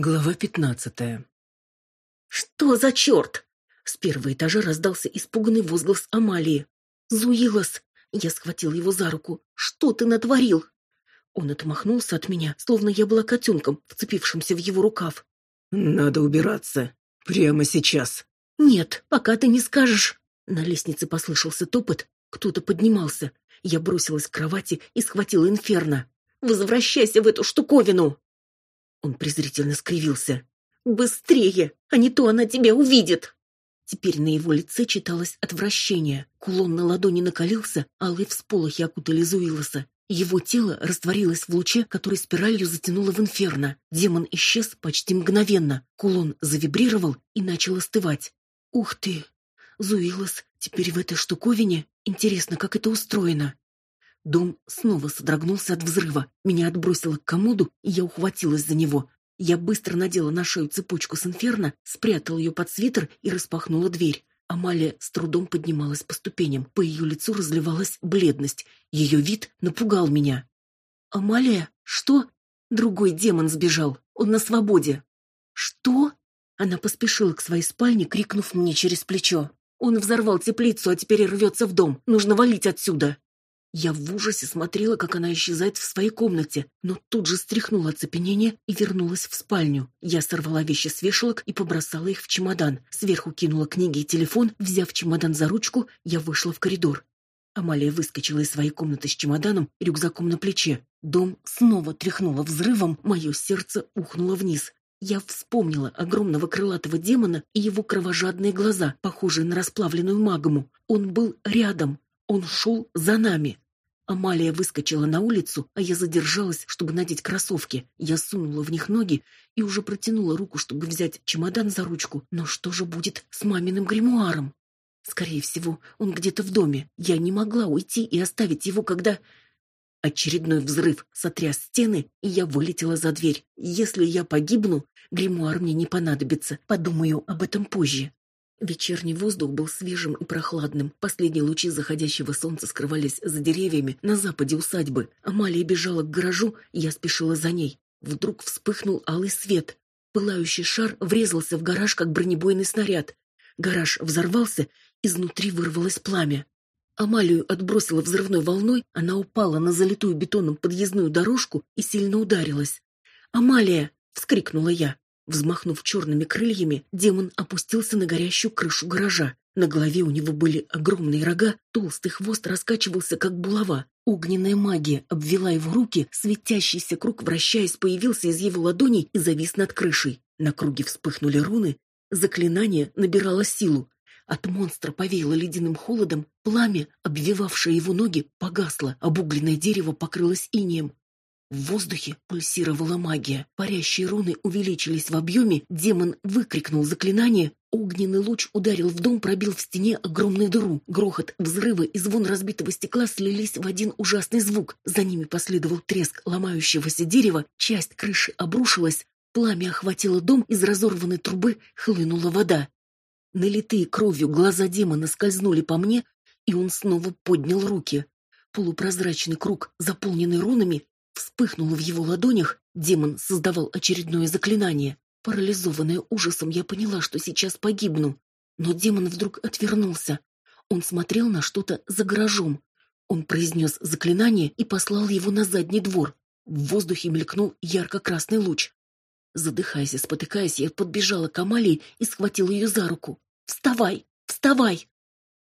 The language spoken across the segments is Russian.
Глава пятнадцатая. «Что за черт?» С первого этажа раздался испуганный возглас Амалии. «Зуилос!» Я схватил его за руку. «Что ты натворил?» Он отмахнулся от меня, словно я была котенком, вцепившимся в его рукав. «Надо убираться. Прямо сейчас». «Нет, пока ты не скажешь». На лестнице послышался топот. Кто-то поднимался. Я бросилась к кровати и схватила инферно. «Возвращайся в эту штуковину!» Он презрительно скривился. «Быстрее, а не то она тебя увидит!» Теперь на его лице читалось отвращение. Кулон на ладони накалился, алые всполохи окутали Зуилоса. Его тело растворилось в луче, который спиралью затянуло в инферно. Демон исчез почти мгновенно. Кулон завибрировал и начал остывать. «Ух ты! Зуилос теперь в этой штуковине? Интересно, как это устроено?» Дом снова содрогнулся от взрыва. Меня отбросило к комоду, и я ухватилась за него. Я быстро надела на шею цепочку с инферно, спрятала ее под свитер и распахнула дверь. Амалия с трудом поднималась по ступеням. По ее лицу разливалась бледность. Ее вид напугал меня. «Амалия? Что?» Другой демон сбежал. Он на свободе. «Что?» Она поспешила к своей спальне, крикнув мне через плечо. «Он взорвал теплицу, а теперь рвется в дом. Нужно валить отсюда!» Я в ужасе смотрела, как она исчезает в своей комнате, но тут же стряхнула оцепенение и вернулась в спальню. Я сорвала вещи с вешалок и побросала их в чемодан. Сверху кинула книги и телефон. Взяв чемодан за ручку, я вышла в коридор. Амалия выскочила из своей комнаты с чемоданом и рюкзаком на плече. Дом снова тряхнуло взрывом, мое сердце ухнуло вниз. Я вспомнила огромного крылатого демона и его кровожадные глаза, похожие на расплавленную магму. Он был рядом, он шел за нами. Амалия выскочила на улицу, а я задержалась, чтобы надеть кроссовки. Я сунула в них ноги и уже протянула руку, чтобы взять чемодан за ручку. Но что же будет с маминым гримуаром? Скорее всего, он где-то в доме. Я не могла уйти и оставить его, когда... Очередной взрыв сотряс стены, и я вылетела за дверь. Если я погибну, гримуар мне не понадобится. Подумаю об этом позже. Вечерний воздух был свежим и прохладным. Последние лучи заходящего солнца скрывались за деревьями на западе усадьбы. Амалия бежала к гаражу, я спешила за ней. Вдруг вспыхнул алый свет. Пылающий шар врезался в гараж, как бронебойный снаряд. Гараж взорвался, изнутри вырвалось пламя. Амалию отбросило взрывной волной, она упала на залитую бетоном подъездную дорожку и сильно ударилась. «Амалия!» — вскрикнула я. Взмахнув черными крыльями, демон опустился на горящую крышу гаража. На голове у него были огромные рога, толстый хвост раскачивался, как булава. Огненная магия обвела его руки, светящийся круг, вращаясь, появился из его ладоней и завис над крышей. На круге вспыхнули руны, заклинание набирало силу. От монстра повеяло ледяным холодом, пламя, обвивавшее его ноги, погасло, обугленное дерево покрылось инеем. В воздухе пульсировала магия. Парящие руны увеличились в объеме, демон выкрикнул заклинание, огненный луч ударил в дом, пробил в стене огромную дыру. Грохот, взрывы и звон разбитого стекла слились в один ужасный звук. За ними последовал треск ломающегося дерева, часть крыши обрушилась, пламя охватило дом, из разорванной трубы хлынула вода. Налитые кровью глаза демона скользнули по мне, и он снова поднял руки. Полупрозрачный круг, заполненный рунами, вспыхнуло в его ладонях, демон создавал очередное заклинание. Парализованная ужасом, я поняла, что сейчас погибну. Но демон вдруг отвернулся. Он смотрел на что-то за гаражом. Он произнес заклинание и послал его на задний двор. В воздухе мелькнул ярко-красный луч. Задыхаясь и спотыкаясь, я подбежала к Амалии и схватила ее за руку. «Вставай! Вставай!»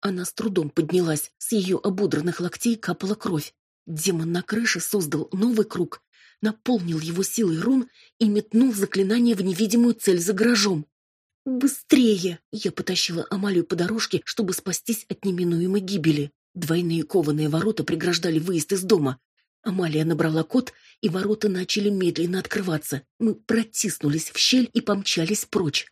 Она с трудом поднялась, с ее ободранных локтей капала кровь. Демон на крыше создал новый круг, наполнил его силой рун и метнул заклинание в невидимую цель за гаражом. «Быстрее!» Я потащила Амалию по дорожке, чтобы спастись от неминуемой гибели. Двойные кованые ворота преграждали выезд из дома. Амалия набрала код, и ворота начали медленно открываться. Мы протиснулись в щель и помчались прочь.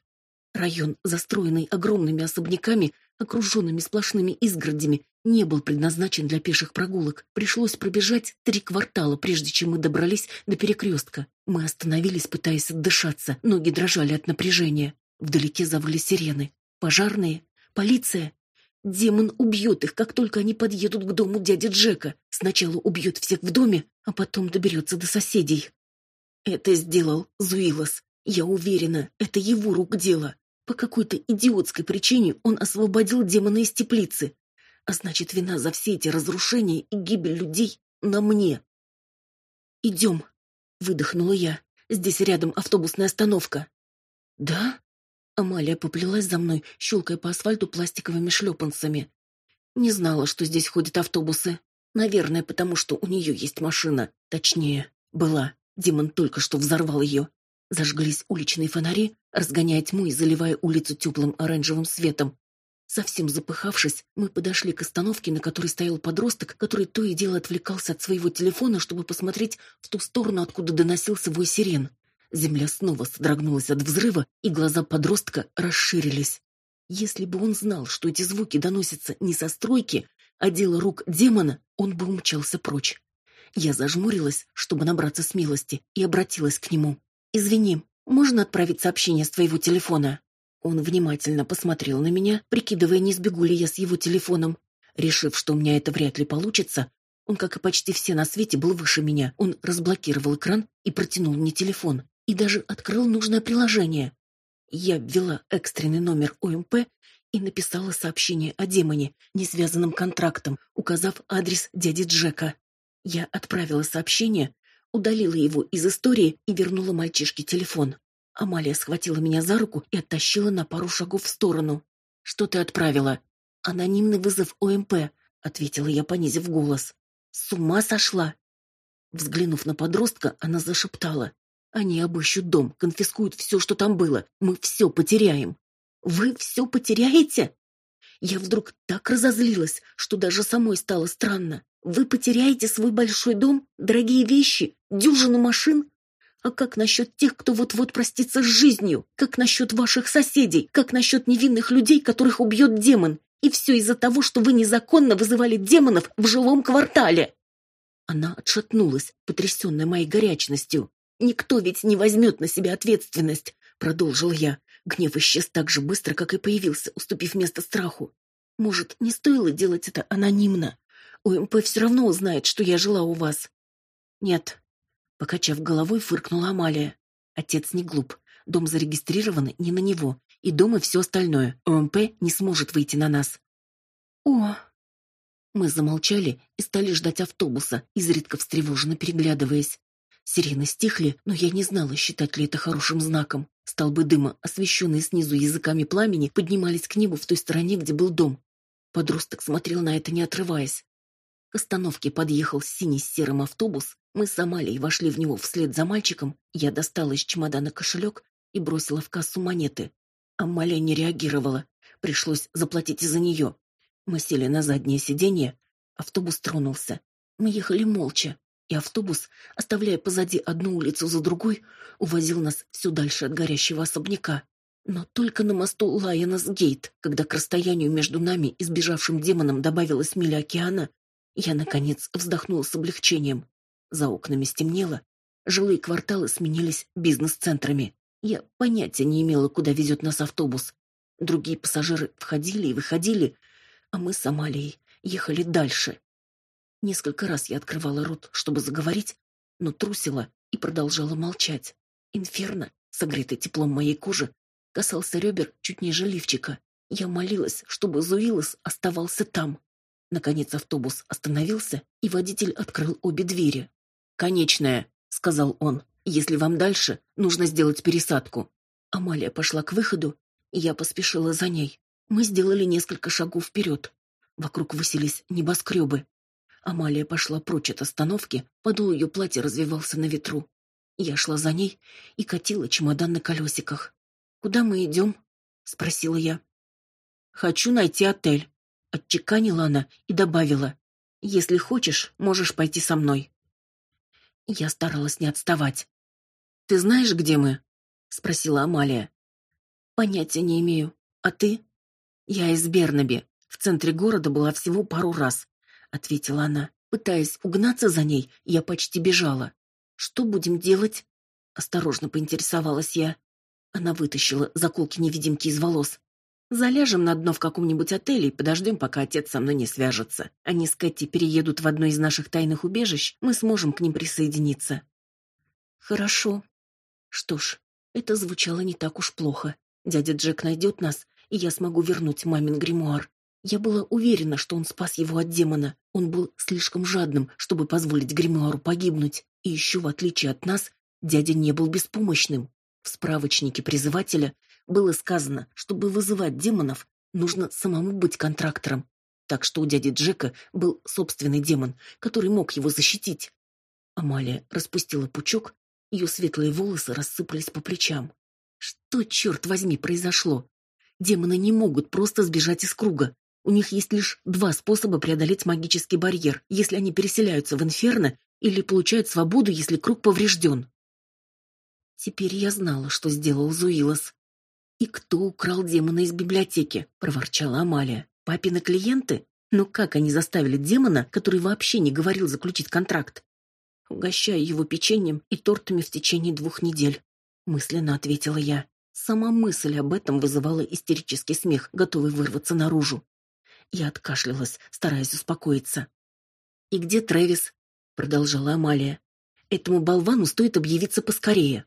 Район, застроенный огромными особняками, окруженными сплошными изгородями, не был предназначен для пеших прогулок. Пришлось пробежать три квартала, прежде чем мы добрались до перекрестка. Мы остановились, пытаясь отдышаться. Ноги дрожали от напряжения. Вдалеке завыли сирены. Пожарные? Полиция? Демон убьет их, как только они подъедут к дому дяди Джека. Сначала убьет всех в доме, а потом доберется до соседей. Это сделал Зуилос. Я уверена, это его рук дело. По какой-то идиотской причине он освободил демона из теплицы. А значит, вина за все эти разрушения и гибель людей на мне. «Идем», — выдохнула я. «Здесь рядом автобусная остановка». «Да?» Амалия поплелась за мной, щелкая по асфальту пластиковыми шлепанцами. Не знала, что здесь ходят автобусы. Наверное, потому что у нее есть машина. Точнее, была. Димон только что взорвал ее. Зажглись уличные фонари, разгоняя тьму и заливая улицу теплым оранжевым светом. Совсем запыхавшись, мы подошли к остановке, на которой стоял подросток, который то и дело отвлекался от своего телефона, чтобы посмотреть в ту сторону, откуда доносился вой сирен. Земля снова содрогнулась от взрыва, и глаза подростка расширились. Если бы он знал, что эти звуки доносятся не со стройки, а дело рук демона, он бы умчался прочь. Я зажмурилась, чтобы набраться смелости, и обратилась к нему. «Извини, можно отправить сообщение с твоего телефона?» Он внимательно посмотрел на меня, прикидывая, не сбегу ли я с его телефоном. Решив, что у меня это вряд ли получится, он, как и почти все на свете, был выше меня. Он разблокировал экран и протянул мне телефон. И даже открыл нужное приложение. Я ввела экстренный номер ОМП и написала сообщение о демоне, не связанном контрактом, указав адрес дяди Джека. Я отправила сообщение, удалила его из истории и вернула мальчишке телефон. Амалия схватила меня за руку и оттащила на пару шагов в сторону. «Что ты отправила?» «Анонимный вызов ОМП», — ответила я, понизив голос. «С ума сошла?» Взглянув на подростка, она зашептала. «Они обыщут дом, конфискуют все, что там было. Мы все потеряем». «Вы все потеряете?» Я вдруг так разозлилась, что даже самой стало странно. «Вы потеряете свой большой дом, дорогие вещи, дюжину машин, а как насчет тех, кто вот-вот простится с жизнью? Как насчет ваших соседей? Как насчет невинных людей, которых убьет демон? И все из-за того, что вы незаконно вызывали демонов в жилом квартале!» Она отшатнулась, потрясенная моей горячностью. «Никто ведь не возьмет на себя ответственность», — продолжил я. Гнев исчез так же быстро, как и появился, уступив место страху. «Может, не стоило делать это анонимно? УМП все равно узнает, что я жила у вас». «Нет, Покачав головой, фыркнула Амалия. Отец не глуп. Дом зарегистрирован не на него. И дом и все остальное. ОМП не сможет выйти на нас. О! Мы замолчали и стали ждать автобуса, изредка встревоженно переглядываясь. Сирены стихли, но я не знала, считать ли это хорошим знаком. Столбы дыма, освещенные снизу языками пламени, поднимались к небу в той стороне, где был дом. Подросток смотрел на это, не отрываясь. К остановке подъехал синий с серым автобус, мы с Амалией вошли в него вслед за мальчиком, я достала из чемодана кошелек и бросила в кассу монеты. Амалия не реагировала, пришлось заплатить из-за нее. Мы сели на заднее сиденье, автобус тронулся. Мы ехали молча, и автобус, оставляя позади одну улицу за другой, увозил нас все дальше от горящего особняка. Но только на мосту Лайонас-Гейт, когда к расстоянию между нами и сбежавшим демоном добавилась миля океана, я, наконец, вздохнула с облегчением. За окнами стемнело, жилые кварталы сменились бизнес-центрами. Я понятия не имела, куда везет нас автобус. Другие пассажиры входили и выходили, а мы с Амалией ехали дальше. Несколько раз я открывала рот, чтобы заговорить, но трусила и продолжала молчать. Инферно, согретый теплом моей кожи, касался ребер чуть ниже лифчика. Я молилась, чтобы Зуилос оставался там. Наконец автобус остановился, и водитель открыл обе двери. «Конечная», — сказал он. «Если вам дальше, нужно сделать пересадку». Амалия пошла к выходу, и я поспешила за ней. Мы сделали несколько шагов вперед. Вокруг высились небоскребы. Амалия пошла прочь от остановки, подол ее платья развивался на ветру. Я шла за ней и катила чемодан на колесиках. «Куда мы идем?» — спросила я. «Хочу найти отель», Отчеканила она и добавила. «Если хочешь, можешь пойти со мной». Я старалась не отставать. «Ты знаешь, где мы?» — спросила Амалия. «Понятия не имею. А ты?» «Я из Бернаби. В центре города была всего пару раз», — ответила она. Пытаясь угнаться за ней, я почти бежала. «Что будем делать?» — осторожно поинтересовалась я. Она вытащила заколки-невидимки из волос. Заляжем на дно в каком-нибудь отеле и подождем, пока отец со мной не свяжется. Они с Кэти переедут в одно из наших тайных убежищ, мы сможем к ним присоединиться. Хорошо. Что ж, Это звучало не так уж плохо. Дядя Джек найдет нас, и я смогу вернуть мамин гримуар. Я была уверена, что он спас его от демона. Он был слишком жадным, чтобы позволить гримуару погибнуть. И еще, в отличие от нас, дядя не был беспомощным. В справочнике призывателя было сказано, чтобы вызывать демонов, нужно самому быть контрактором. Так что у дяди Джека был собственный демон, который мог его защитить. Амалия распустила пучок, ее светлые волосы рассыпались по плечам. Что, черт возьми, произошло? Демоны не могут просто сбежать из круга. У них есть лишь два способа преодолеть магический барьер, если они переселяются в инферно или получают свободу, если круг поврежден. Теперь я знала, что сделал Зуилос. «И кто украл демона из библиотеки?» — проворчала Амалия. «Папины клиенты? Но как они заставили демона, который вообще не говорил заключить контракт?» «Угощаю его печеньем и тортами в течение двух недель», — мысленно ответила я. Сама мысль об этом вызывала истерический смех, готовый вырваться наружу. Я откашлялась, стараясь успокоиться. «И где Трэвис?» — продолжала Амалия. «Этому болвану стоит объявиться поскорее».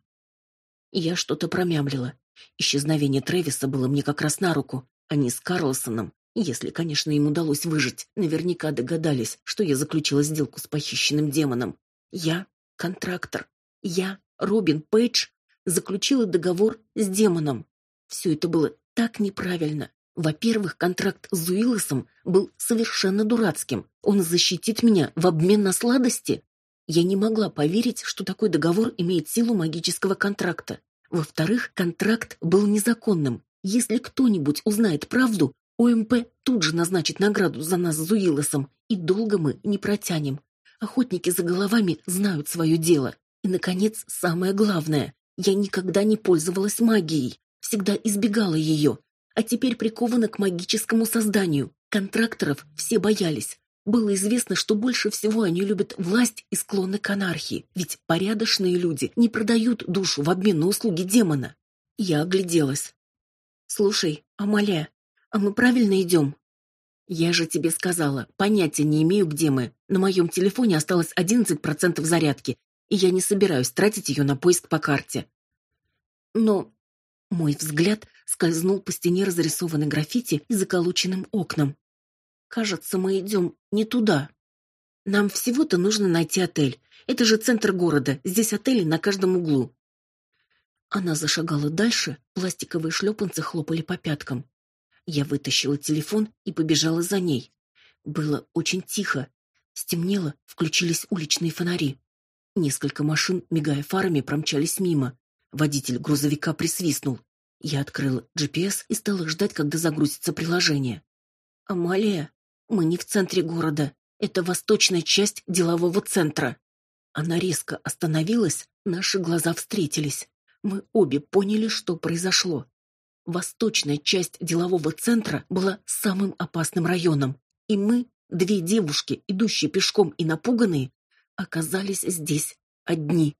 Я что-то промямлила. Исчезновение Трэвиса было мне как раз на руку. Они с Карлсоном, если, конечно, им удалось выжить, наверняка догадались, что я заключила сделку с похищенным демоном. Я — контрактор. Я, Робин Пейдж, заключила договор с демоном. Все это было так неправильно. Во-первых, контракт с Зуилосом был совершенно дурацким. Он защитит меня в обмен на сладости. Я не могла поверить, что такой договор имеет силу магического контракта. Во-вторых, контракт был незаконным. Если кто-нибудь узнает правду, ОМП тут же назначит награду за нас с Зуилосом, и долго мы не протянем. Охотники за головами знают свое дело. И, наконец, самое главное. Я никогда не пользовалась магией, всегда избегала ее, а теперь прикована к магическому созданию. Контракторов все боялись. Было известно, что больше всего они любят власть и склонны к анархии, ведь порядочные люди не продают душу в обмен на услуги демона. Я огляделась. «Слушай, Амаля, а мы правильно идем?» «Я же тебе сказала, понятия не имею, где мы. На моем телефоне осталось 11% зарядки, и я не собираюсь тратить ее на поиск по карте. Но мой взгляд скользнул по стене разрисованной граффити и заколоченным окнам. Кажется, мы идем не туда. Нам всего-то нужно найти отель. Это же центр города, здесь отели на каждом углу. Она зашагала дальше, пластиковые шлепанцы хлопали по пяткам. Я вытащила телефон и побежала за ней. Было очень тихо. Стемнело, включились уличные фонари. Несколько машин, мигая фарами, промчались мимо. Водитель грузовика присвистнул. Я открыла GPS и стала ждать, когда загрузится приложение. «Амалия, мы не в центре города. Это восточная часть делового центра». Она резко остановилась, наши глаза встретились. Мы обе поняли, что произошло. Восточная часть делового центра была самым опасным районом, и мы, две девушки, идущие пешком и напуганные, оказались здесь одни.